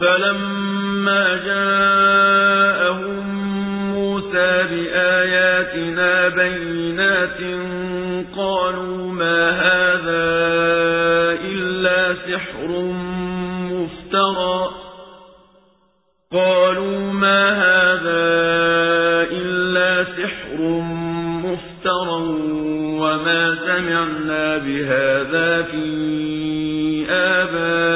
فَلَمَّا جَاءَهُم مُوسَىٰ بِآيَاتِنَا بَيِّنَاتٍ قَالُوا مَا هَٰذَا إِلَّا سِحْرٌ مُّفْتَرًى وَمَا سَمِعْنَا بِهَٰذَا فِي آبَائِنَا